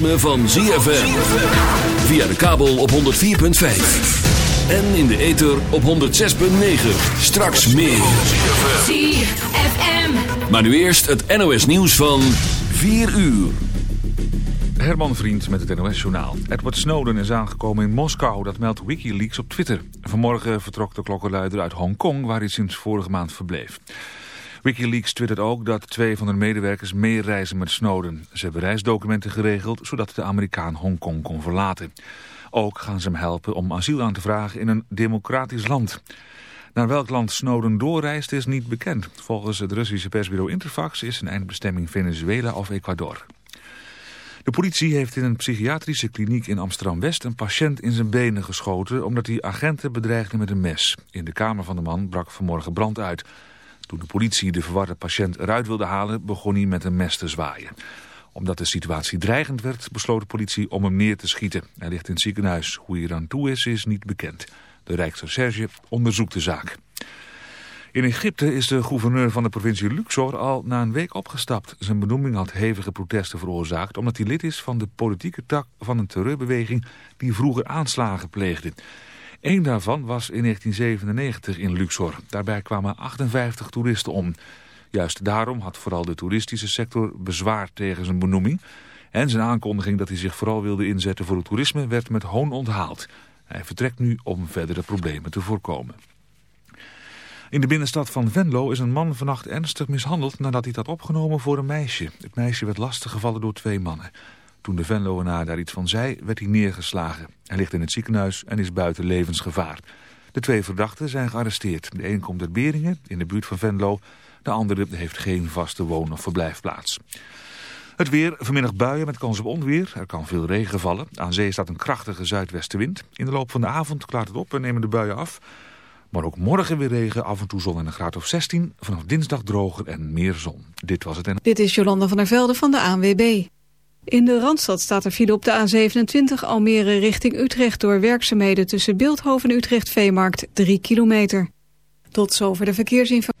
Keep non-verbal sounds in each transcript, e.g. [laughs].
ritme van ZFM. Via de kabel op 104.5. En in de ether op 106.9. Straks meer. ZFM. Maar nu eerst het NOS nieuws van 4 uur. Herman Vriend met het NOS-journaal. Edward Snowden is aangekomen in Moskou, dat meldt Wikileaks op Twitter. Vanmorgen vertrok de klokkenluider uit Hongkong, waar hij sinds vorige maand verbleef. Wikileaks twittert ook dat twee van hun medewerkers meereizen met Snowden. Ze hebben reisdocumenten geregeld zodat de Amerikaan Hongkong kon verlaten. Ook gaan ze hem helpen om asiel aan te vragen in een democratisch land. Naar welk land Snowden doorreist is niet bekend. Volgens het Russische persbureau Interfax is zijn eindbestemming Venezuela of Ecuador. De politie heeft in een psychiatrische kliniek in Amsterdam-West een patiënt in zijn benen geschoten omdat hij agenten bedreigde met een mes. In de kamer van de man brak vanmorgen brand uit. Toen de politie de verwarde patiënt eruit wilde halen, begon hij met een mes te zwaaien. Omdat de situatie dreigend werd, besloot de politie om hem neer te schieten. Hij ligt in het ziekenhuis. Hoe hij eraan toe is, is niet bekend. De Rijksrecherche onderzoekt de zaak. In Egypte is de gouverneur van de provincie Luxor al na een week opgestapt. Zijn benoeming had hevige protesten veroorzaakt... omdat hij lid is van de politieke tak van een terreurbeweging... die vroeger aanslagen pleegde. Eén daarvan was in 1997 in Luxor. Daarbij kwamen 58 toeristen om. Juist daarom had vooral de toeristische sector bezwaar tegen zijn benoeming. En zijn aankondiging dat hij zich vooral wilde inzetten voor het toerisme werd met hoon onthaald. Hij vertrekt nu om verdere problemen te voorkomen. In de binnenstad van Venlo is een man vannacht ernstig mishandeld nadat hij had opgenomen voor een meisje. Het meisje werd lastiggevallen door twee mannen. Toen de Venloenaar daar iets van zei, werd hij neergeslagen. Hij ligt in het ziekenhuis en is buiten levensgevaar. De twee verdachten zijn gearresteerd. De een komt uit Beringen, in de buurt van Venlo. De andere heeft geen vaste woon- of verblijfplaats. Het weer, vanmiddag buien met kans op onweer. Er kan veel regen vallen. Aan zee staat een krachtige zuidwestenwind. In de loop van de avond klaart het op en nemen de buien af. Maar ook morgen weer regen, af en toe zon en een graad of 16. Vanaf dinsdag droger en meer zon. Dit was het en... Dit is Jolanda van der Velde van de ANWB. In de Randstad staat er file op de A27 Almere richting Utrecht... door werkzaamheden tussen Beeldhoven en Utrecht-Veemarkt 3 kilometer. Tot zover de verkeersinformatie.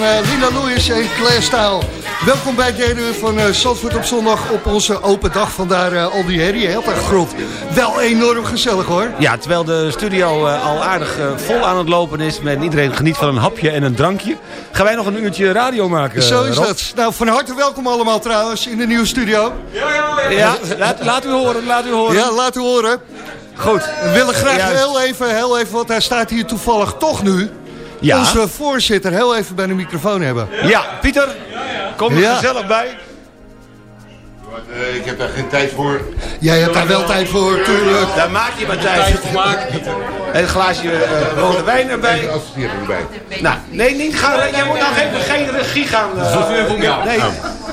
Lina Lewis en Claire Staal. Welkom bij het derde uur van uh, Zandvoort op zondag op onze open dag. Vandaar uh, al die herrie, heel erg groot. Wel enorm gezellig hoor. Ja, terwijl de studio uh, al aardig vol aan het lopen is... en iedereen geniet van een hapje en een drankje... gaan wij nog een uurtje radio maken, Zo is Rob. dat. Nou, van harte welkom allemaal trouwens in de nieuwe studio. Ja, ja, ja. ja laat, laat, u horen, laat u horen. Ja, laat u horen. Goed. We willen graag Juist. heel even, heel even, want hij staat hier toevallig toch nu... Ja. Onze voorzitter heel even bij de microfoon hebben. Ja, Pieter, kom er Ja. gezellig bij. Uh, ik heb daar geen tijd voor. Jij hebt daar wel tijd voor, tuurlijk. Daar maak je maar tijd voor. En een glaasje uh, rode wijn erbij. Als. Nou, nee, niet gaan. Jij moet nou even geen regie gaan. Uh, nee.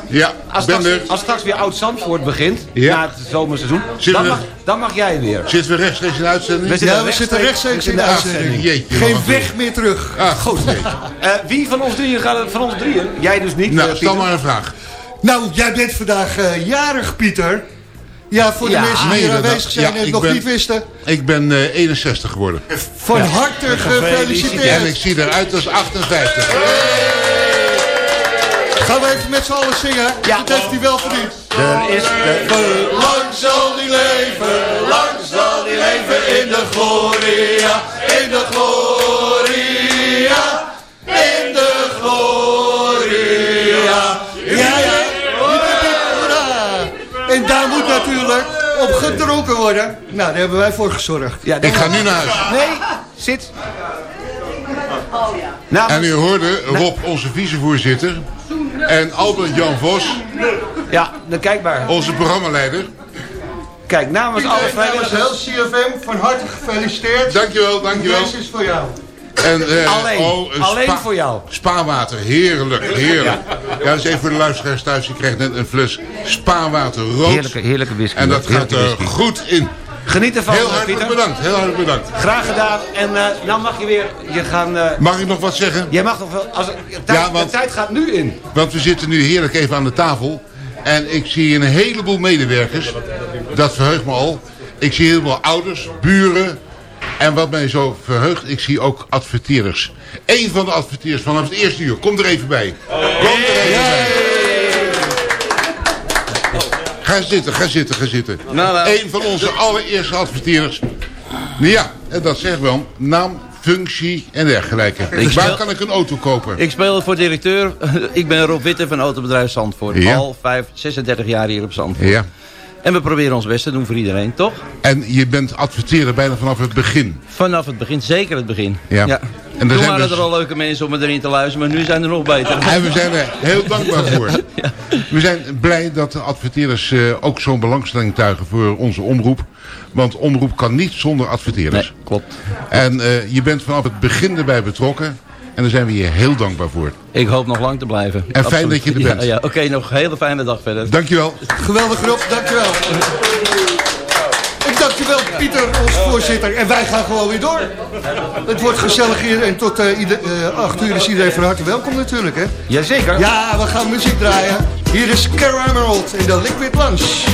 Ja, Als ben straks, er. als straks weer oud Zandvoort begint, Ja. na het zomerseizoen, dan we- mag, dan mag jij weer. Zitten we rechtstreeks in de uitzending? We zitten Ja, we zitten rechtstreeks in de uitzending. jeetje, Geen weg meer terug. Ah, goed. Nee. Eh, wie van ons drieën gaat het van ons drieën? Jij dus niet. Nou, eh, stel maar een vraag. Nou, jij bent vandaag eh, jarig, Pieter. Ja, voor de Ja. mensen die hier aanwezig zijn Ja, en het nog ben- niet wisten. Ik ben eh, 61 geworden. Van harte En gefeliciteerd. ik zie eruit als 58. Gaan we even met z'n allen zingen? Ja. Dat heeft hij wel verdiend. Er is de... Lang zal die leven, lang zal die leven in de gloria, in de gloria, in de gloria. Ja, ja. En daar moet natuurlijk op gedronken worden. Nou, daar hebben wij voor gezorgd. Ja, Ik ga nu naar huis. Nee, zit. Nou, En u hoorde Rob, onze vicevoorzitter. En Albert Jan Vos, ja, dan kijk maar. onze programmaleider. Kijk, namens alle Namens vrijwilligers. heel CFM, van harte gefeliciteerd. Dankjewel, dankjewel. Deze is voor jou. En, eh, Alleen. oh, een Alleen spa- voor jou. Spaarwater, heerlijk, heerlijk. Ja, dat is even voor de luisteraars thuis. Je krijgt net een fles spaarwater rood. Heerlijke, heerlijke whisky. En dat gaat er goed in. Geniet ervan, Heel eh, hartelijk Pieter. bedankt, heel hartelijk bedankt. Graag gedaan. En eh nou mag je weer, je gaan... eh, Mag ik nog wat zeggen? jij mag nog wel, als, de, tijd, Ja, want- de tijd gaat nu in. Want we zitten nu heerlijk even aan de tafel. En ik zie een heleboel medewerkers. Dat verheugt me al. Ik zie helemaal ouders, buren. En wat mij zo verheugt, ik zie ook adverteerders. Eén van de adverteerders vanaf het eerste uur. Kom er even bij. Kom er even bij. Ga zitten, ga zitten, ga zitten. Nou, nou. Eén van onze allereerste adverteerders. Nou ja, en dat zegt wel. Naam, functie en dergelijke. Waar kan ik een auto kopen? Ik speel voor directeur. [laughs] Ik ben Rob Witte van Autobedrijf Zandvoort. Ja. Al 5, 36 jaar hier op Zandvoort. Ja. En we proberen ons best te doen voor iedereen, toch? En je bent adverteren bijna vanaf het begin. Vanaf het begin, zeker het begin. Ja. En er Toen waren dus- er al leuke mensen om erin te luisteren, maar nu zijn er nog beter. En we zijn er heel dankbaar [laughs] voor. We zijn blij dat de adverteerders eh, ook zo'n belangstelling tuigen voor onze omroep. Want omroep kan niet zonder adverteerders. Nee, klopt. En eh, je bent vanaf het begin erbij betrokken. En daar zijn we je heel dankbaar voor. Ik hoop nog lang te blijven. En fijn dat je er Ja, bent. Ja, Oké, nog een hele fijne dag verder. Dankjewel. Geweldig Rob, dankjewel. En dankjewel Pieter, ons voorzitter. En wij gaan gewoon weer door. Het wordt gezellig hier en tot eh ieder, eh, acht uur is iedereen van harte welkom natuurlijk. Hè? Jazeker. Ja, we gaan muziek draaien. Hier is Cara Emerald in de Liquid Lunch.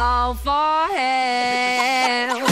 Call for help.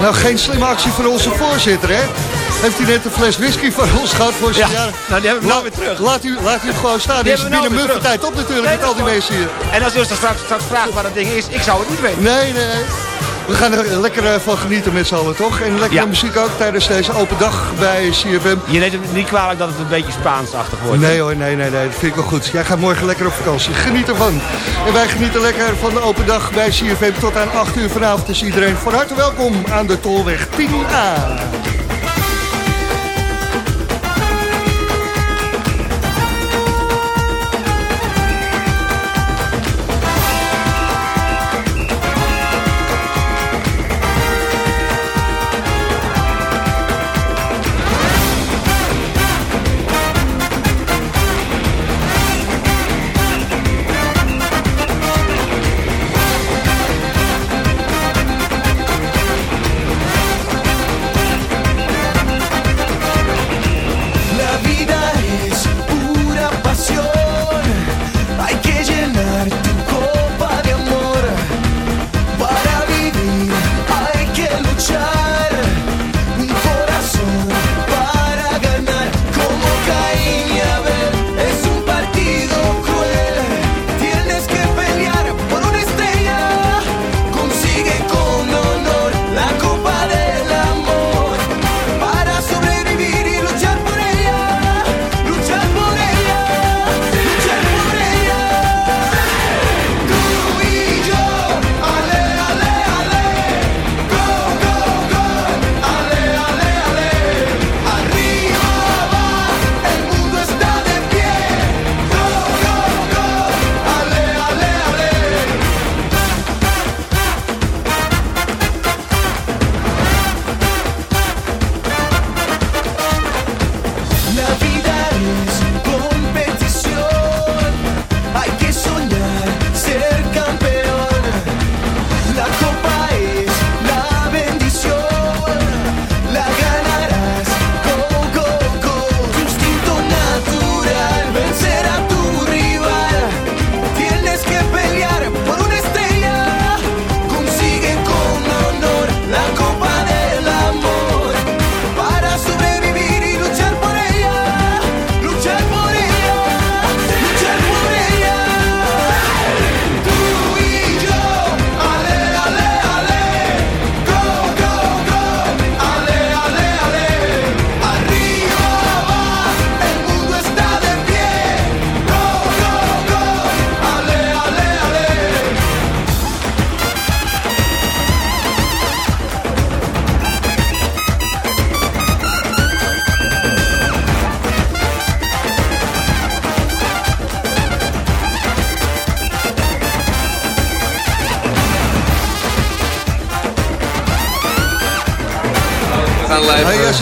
Nou, geen slimme actie van onze voorzitter, hè? Heeft hij net een fles whisky van ons gehad voor zijn Ja, jaar? nou, die hebben we nou weer terug. Laat u, laat u het gewoon staan. Die is hebben we nou binnen muffe terug. tijd op natuurlijk Nee, met al die mensen hier. En als u straks, straks vraagt waar dat ding is, ik zou het niet weten. Nee, nee. We gaan er lekker eh, van genieten met z'n allen, toch? En lekkere Ja. muziek ook tijdens deze open dag bij CFM. Je neemt het niet kwalijk dat het een beetje Spaansachtig wordt. Nee hoor, nee, nee, nee, dat vind ik wel goed. Jij gaat morgen lekker op vakantie. Geniet ervan. En wij genieten lekker van de open dag bij CFM tot aan 8 uur vanavond. Dus iedereen van harte welkom aan de Tolweg 10A.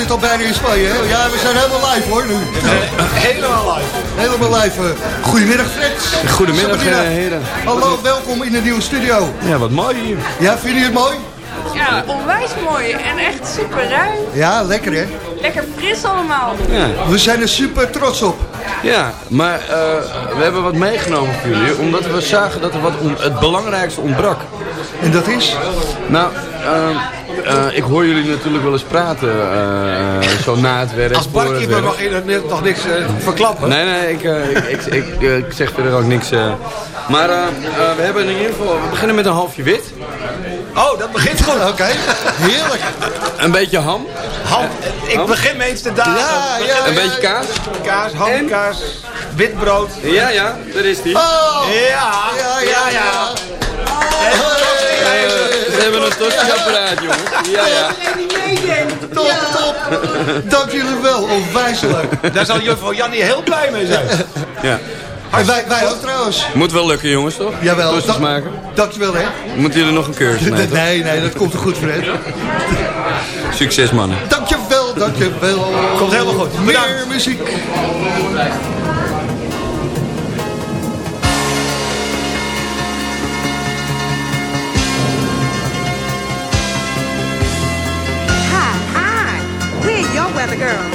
Zit al bijna in Spanje, hè? Ja, we zijn helemaal live, hoor, nu. Helemaal live. Helemaal live. eh. Goedemiddag, Fred. Goedemiddag, Sabrina. eh, heren. Hallo, welkom in de nieuwe studio. Ja, wat mooi hier. Ja, vinden jullie het mooi? Ja, onwijs mooi en echt super ruim. Ja, lekker, hè? Lekker fris allemaal. Ja. We zijn er super trots op. Ja, maar eh, we hebben wat meegenomen voor jullie, omdat we zagen dat er wat het belangrijkste ontbrak. En dat is? Nou, eh, eh, ik hoor jullie natuurlijk wel eens praten, eh, zo na het werk. Als barkeeper mag je net nog niks eh, verklappen. Nee, nee, ik, eh, ik, ik, eh, zeg verder ook niks. eh. Maar eh, eh, we hebben in ieder geval, we beginnen met een halfje wit. Oh, dat begint goed. Oké, [laughs] heerlijk. Een beetje ham. Ham, ik begin me eens te dagen. Ja, ja, Een ja, beetje ja. kaas. Kaas, hamkaas, witbrood. Ja, ja, daar is die. Oh! Ja, Ja, ja, ja. Eh, we hebben een tostiapparaat, jongens. Ja, ja. Top, top. Dank jullie wel, onwijs leuk. Daar zal juffrouw Jannie heel blij mee zijn. ja. En wij, wij ook trouwens. Moet wel lukken, jongens, toch? Jawel. Toastjes da- maken. Dankjewel, hè. Moeten jullie nog een cursus mee, toch? Nee, nee, dat komt er goed, Fred. Succes, mannen. Dankjewel, dankjewel. Komt helemaal goed. Meer Bedankt. muziek. Girl.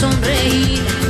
sonreír.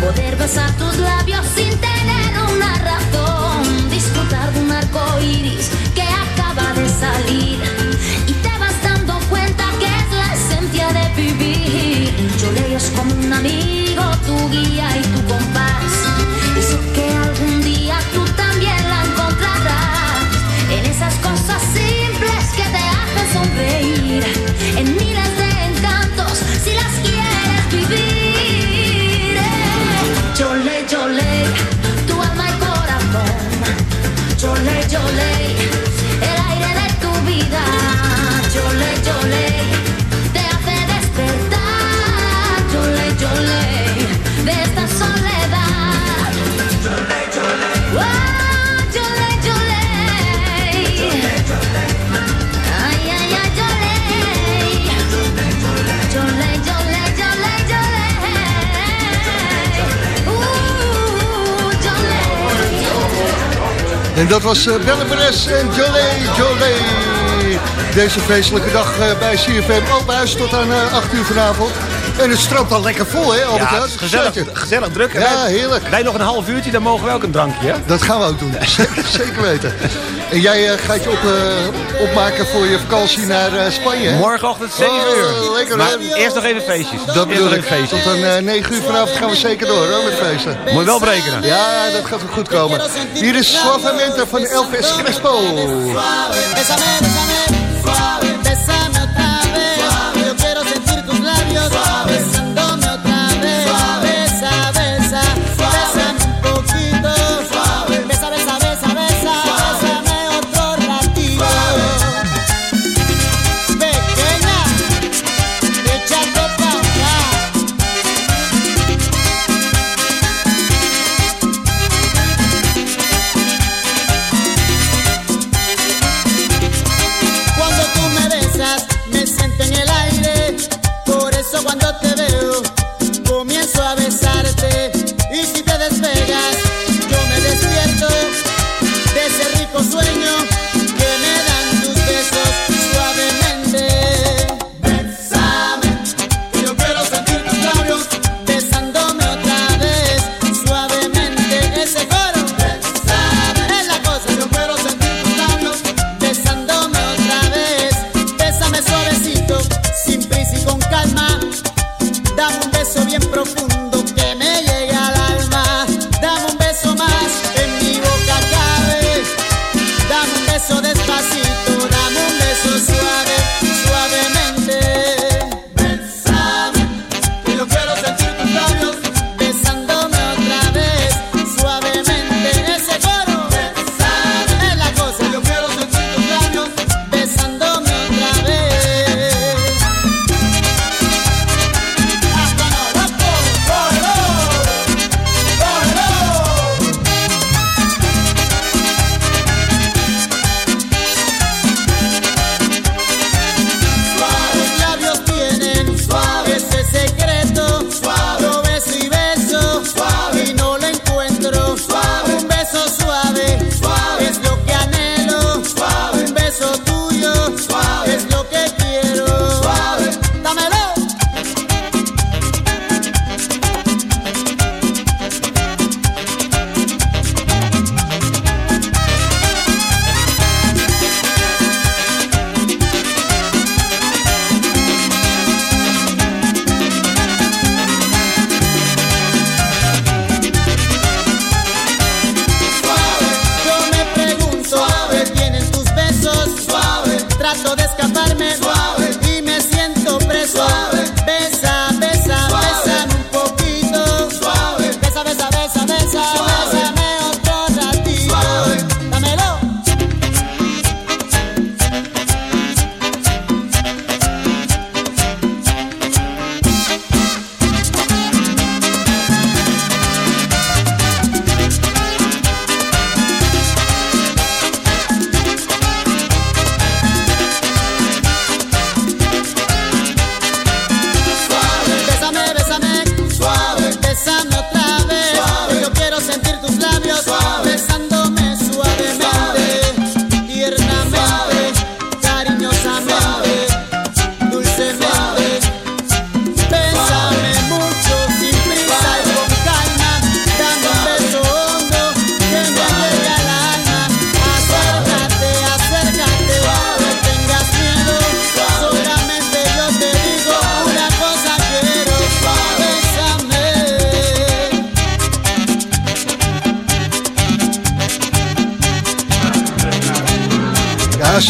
poder besar tus labios sin tener En dat was eh, Belle Perez en Jolie Jolie. Deze feestelijke dag eh, bij CFM. Open huis tot aan eh, 8 uur vanavond. En het stroomt al lekker vol, hè, Albert? Gezellig, gezellig druk. Ja, heerlijk. Wij nog een half uurtje, dan mogen we ook een drankje, hè? Dat gaan we ook doen, [laughs] zeker weten. En jij eh, gaat je op, eh, opmaken voor je vakantie naar eh, Spanje. Morgenochtend 7 uur. Lekker, maar eerst nog even feestjes. Dat bedoel ik. Feestjes. Tot dan 9 uur vanavond gaan we zeker door, hoor, met feesten. Moet je wel berekenen. Ja, dat gaat goed komen. Hier is Slava Winter van Elvis Crespo. Bésame, bésame. labios. Suave.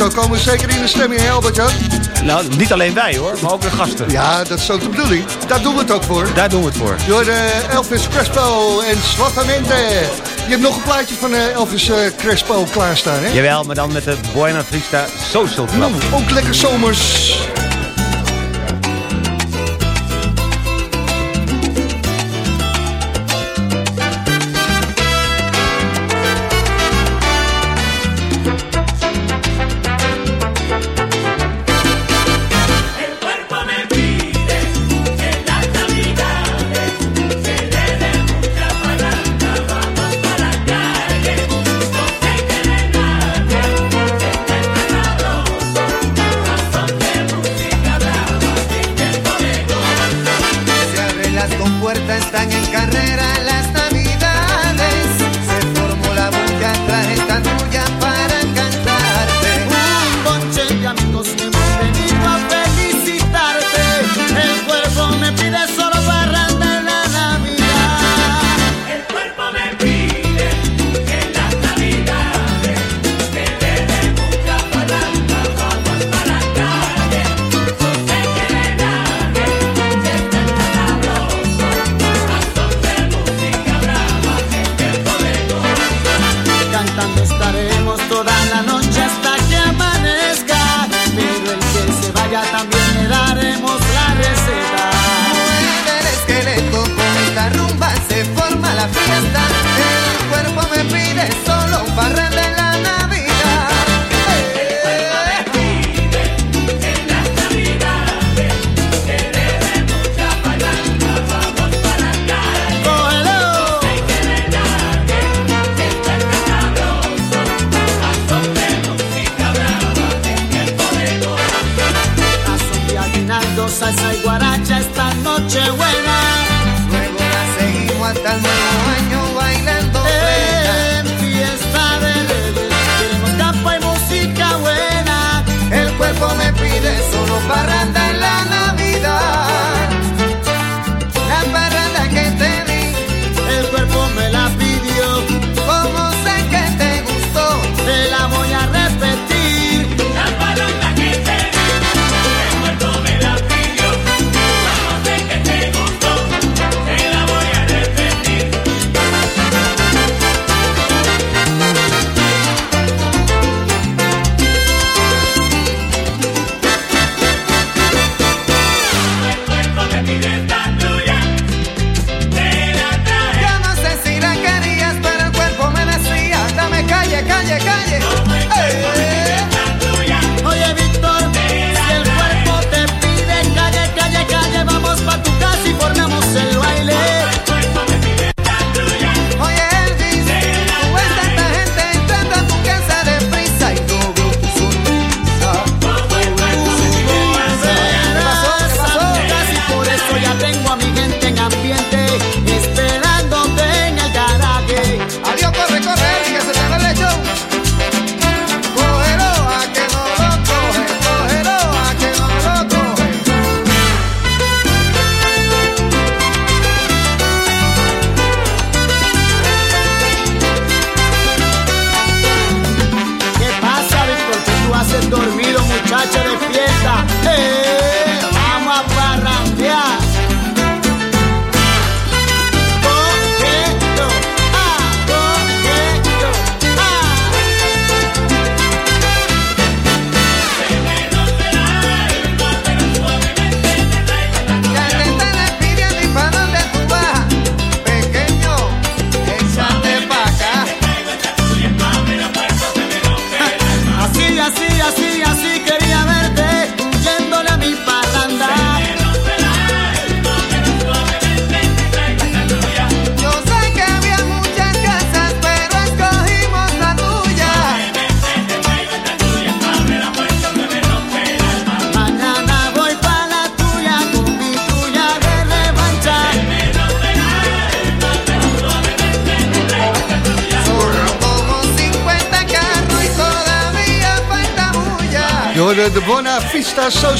zo komen we zeker in de stemming, hè Albertje? Nou, niet alleen wij hoor, maar ook de gasten. Ja, dat is ook de bedoeling. Daar doen we het ook voor. Daar doen we het voor. Door eh, Elvis Crespo en Swatamente. Je hebt nog een plaatje van eh, Elvis eh, Crespo klaarstaan, hè? Jawel, maar dan met de Buena Vista Social Club. Mm, ook lekker zomers.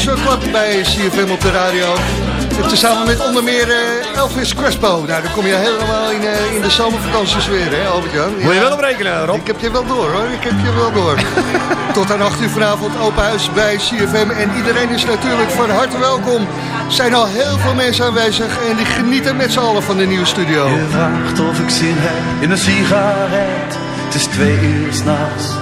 Social Club bij CFM op de radio. En Tezamen met onder meer eh, Elvis Crespo. Nou, dan kom je helemaal in, eh, in de zomervakanties weer, hè Albert-Jan? Moet je wel op rekenen, Rob. Ik heb je wel door, hoor. Ik heb je wel door. [laughs] Tot aan 8 uur vanavond open huis bij CFM. En iedereen is natuurlijk van harte welkom. Er zijn al heel veel mensen aanwezig en die genieten met z'n allen van de nieuwe studio. Je vraagt of ik zin heb in een sigaret. Het is twee uur s'nachts.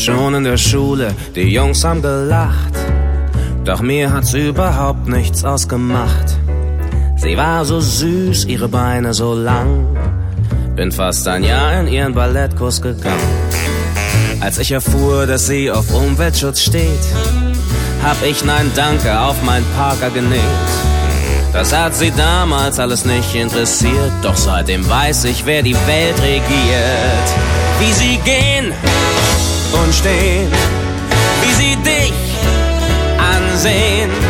Schon in der Schule, die Jungs haben gelacht. Doch mir hat's überhaupt nichts ausgemacht. Sie war so süß, ihre Beine so lang. Bin fast ein Jahr in ihren Ballettkurs gegangen. Als ich erfuhr, dass sie auf Umweltschutz steht, hab ich Nein Danke auf mein Parker genäht. Das hat sie damals alles nicht interessiert, doch seitdem weiß ich, wer die Welt regiert. Wie sie gehen stehen, wie sie dich ansehen.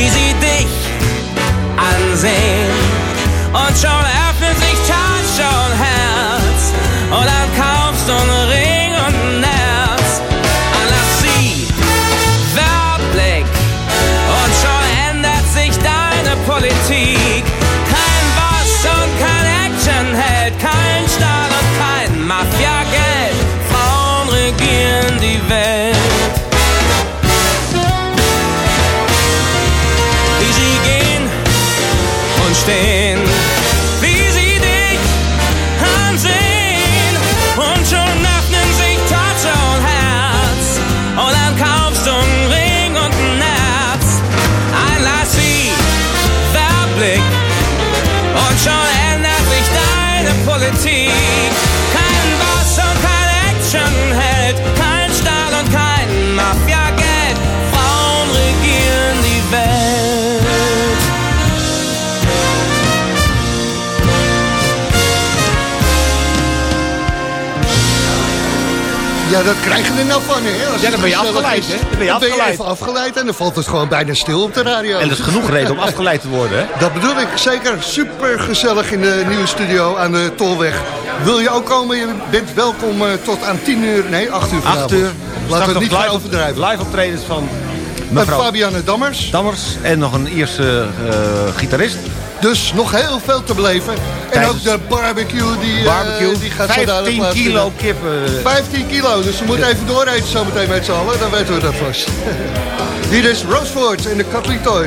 wie sie dich ansehen. Und schon öffnet sich Tasche und Herz. Und dann kaufst du einen Ja, dat krijg je er nou van, hè? Als Ja, dan ben je afgeleid, hè? Dan ben je afgeleid. even afgeleid en dan valt het gewoon bijna stil op de radio. En dat is genoeg reden om afgeleid te worden, hè? Dat bedoel ik, zeker super gezellig in de nieuwe studio aan de Tolweg. Wil je ook komen? Je bent welkom eh, tot aan 10 uur, nee 8 uur vanavond. 8 uur. Laten we het niet gaan overdrijven. Live optredens van mevrouw Fabiane Dammers. Dammers en nog een Ierse eh, gitarist. Dus nog heel veel te beleven. En ook de barbecue die, eh, Barbecue, die gaat zo dadelijk 15 plaatsvinden. kilo kippen. 15 kilo, dus we moeten even dooreten zometeen met z'n allen. Dan weten we dat vast. [laughs] Hier is Roseford en de Kathleen Toy.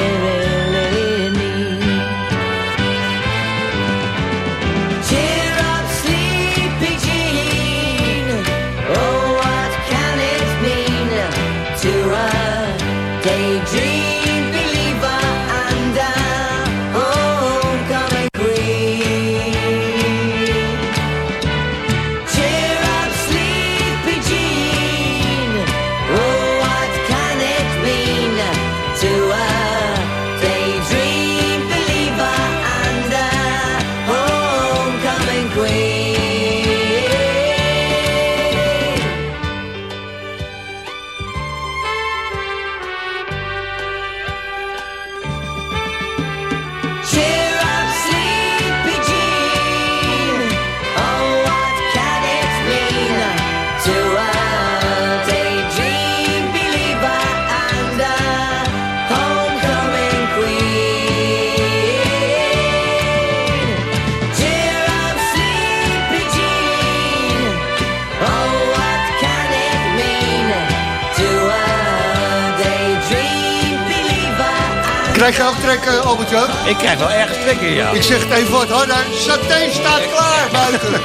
Krijg je ook eh, Albertje Albert Ik krijg wel ergens trekken, ja. Ik zeg het even wat harder. Saté staat klaar buiten.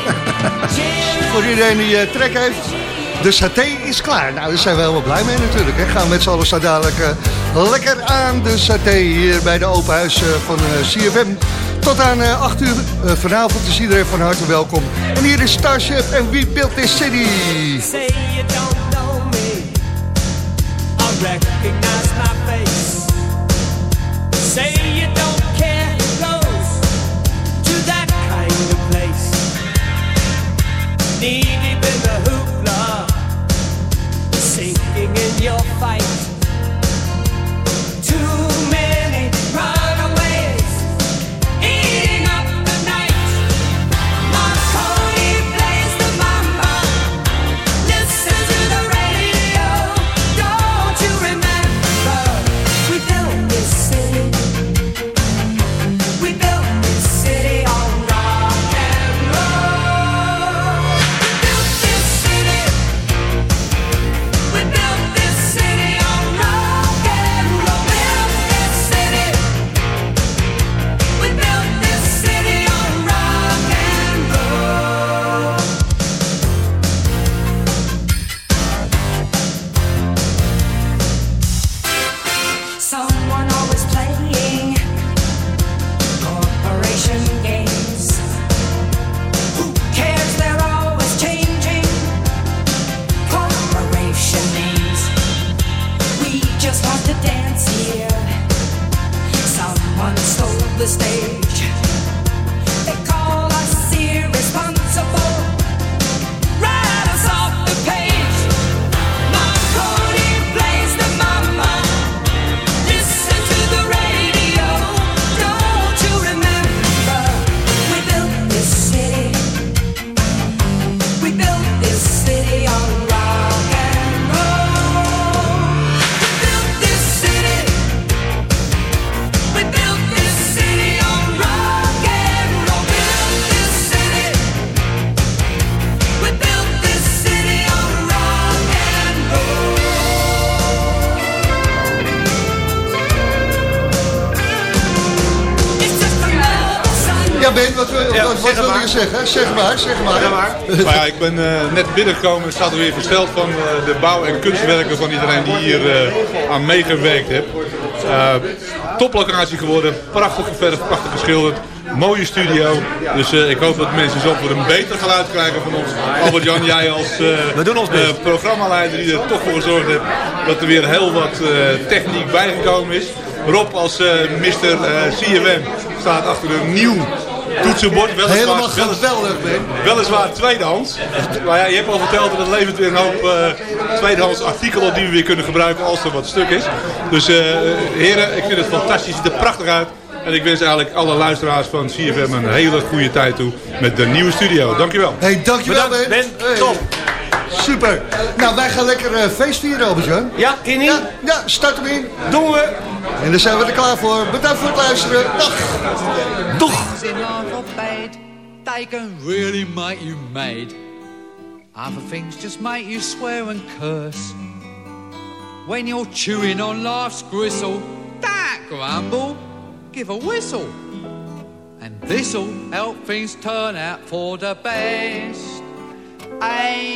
[laughs] Voor iedereen die uh, trek heeft. De saté is klaar. Nou, daar zijn we helemaal blij mee natuurlijk. Hè. Gaan we met z'n allen zo dadelijk eh, lekker aan de saté hier bij de open huis uh, van CFM. Tot aan 8 uur vanavond is iedereen van harte welkom. En hier is Starship en We Built This City. Say you don't know me. I fight. Zeggen? Zeg maar, zeg maar. Zeg maar. Maar ja, ik ben eh, net binnengekomen. Het staat er weer versteld van eh, de bouw- en kunstwerken van iedereen die hier eh, aan meegewerkt heeft. Eh, toplocatie geworden. Prachtig geverfd, prachtig geschilderd. Mooie studio. Dus eh, ik hoop dat mensen zo voor een beter geluid krijgen van ons. Albert-Jan, jij als eh, We doen ons eh, programmaleider die er toch voor gezorgd heeft dat er weer heel wat eh, techniek bijgekomen is. Rob als eh Mr. eh, CFM staat achter een nieuw toetsenbord. Weliswaar- Helemaal geweldig, Ben. Weliswaar tweedehands. Maar ja, je hebt al verteld dat het levert weer een hoop eh, tweedehands artikelen die we weer kunnen gebruiken als er wat stuk is. Dus eh, heren, ik vind het fantastisch. Het ziet er prachtig uit. En ik wens eigenlijk alle luisteraars van CFM een hele goede tijd toe met de nieuwe studio. Dankjewel. Hey, dankjewel Bedankt, Ben. Ben. Hey. Top. Super. Nou, wij gaan lekker eh, feest vieren, Albert-Jan. Ja, in ja, ja, start hem in. Doen we. En dan zijn we er klaar voor. Bedankt voor het luisteren. Dag. Doch. they can really make you mad. Other things just make you swear and curse. When you're chewing on life's gristle, that grumble, give a whistle. And this'll help things turn out for the best. And